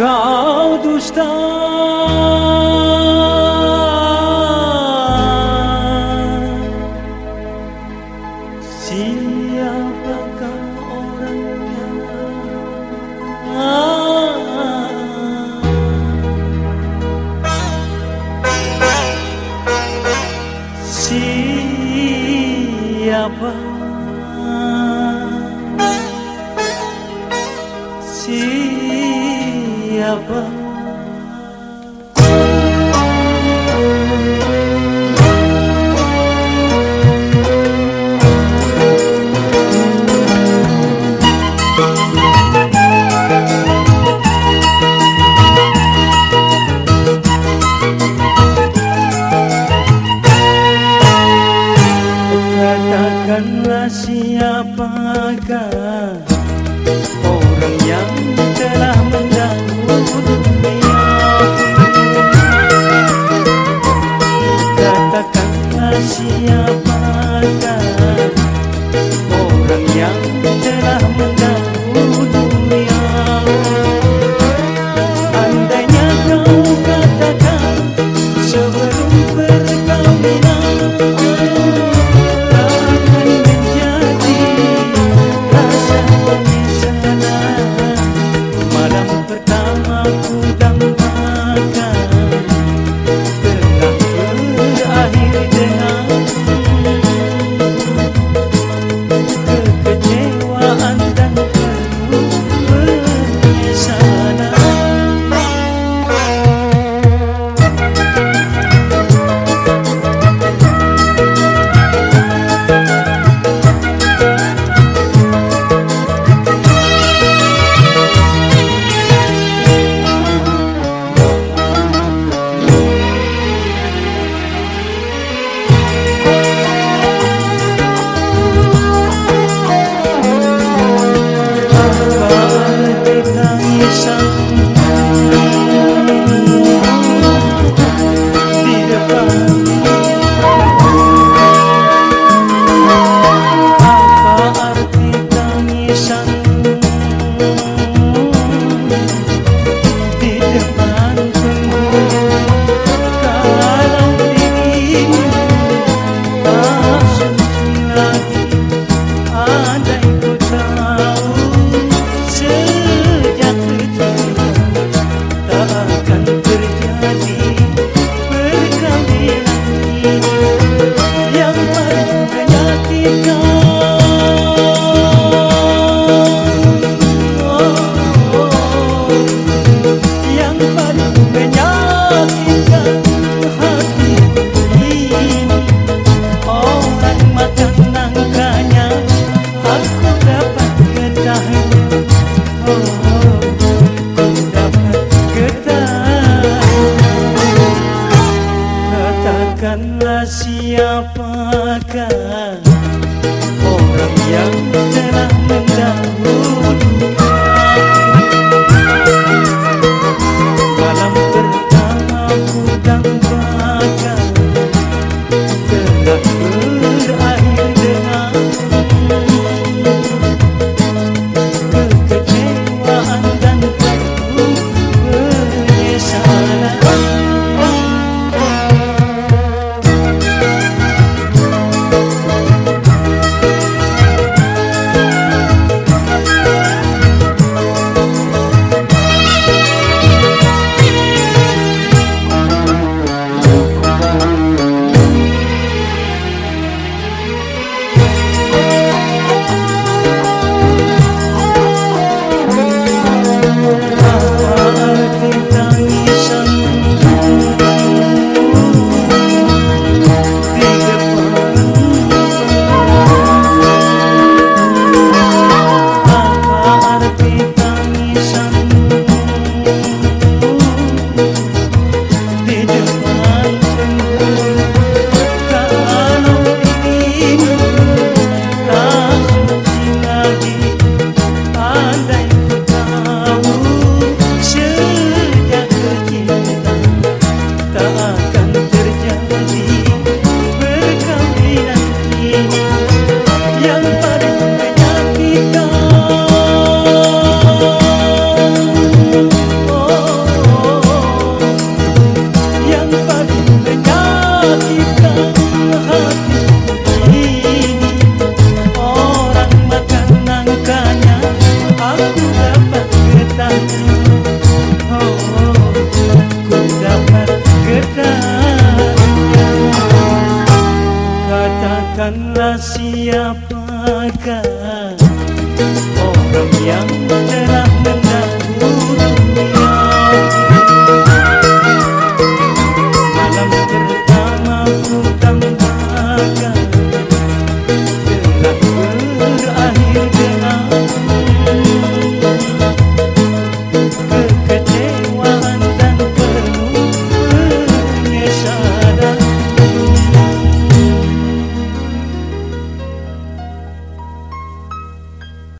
Kau dusta Siapakah orangnya. Siapa Katakanlah siapakah orang yang telah men siapakah orang yang telah katakanlah siapakah orang yang telah mendahului bukanlah siapakah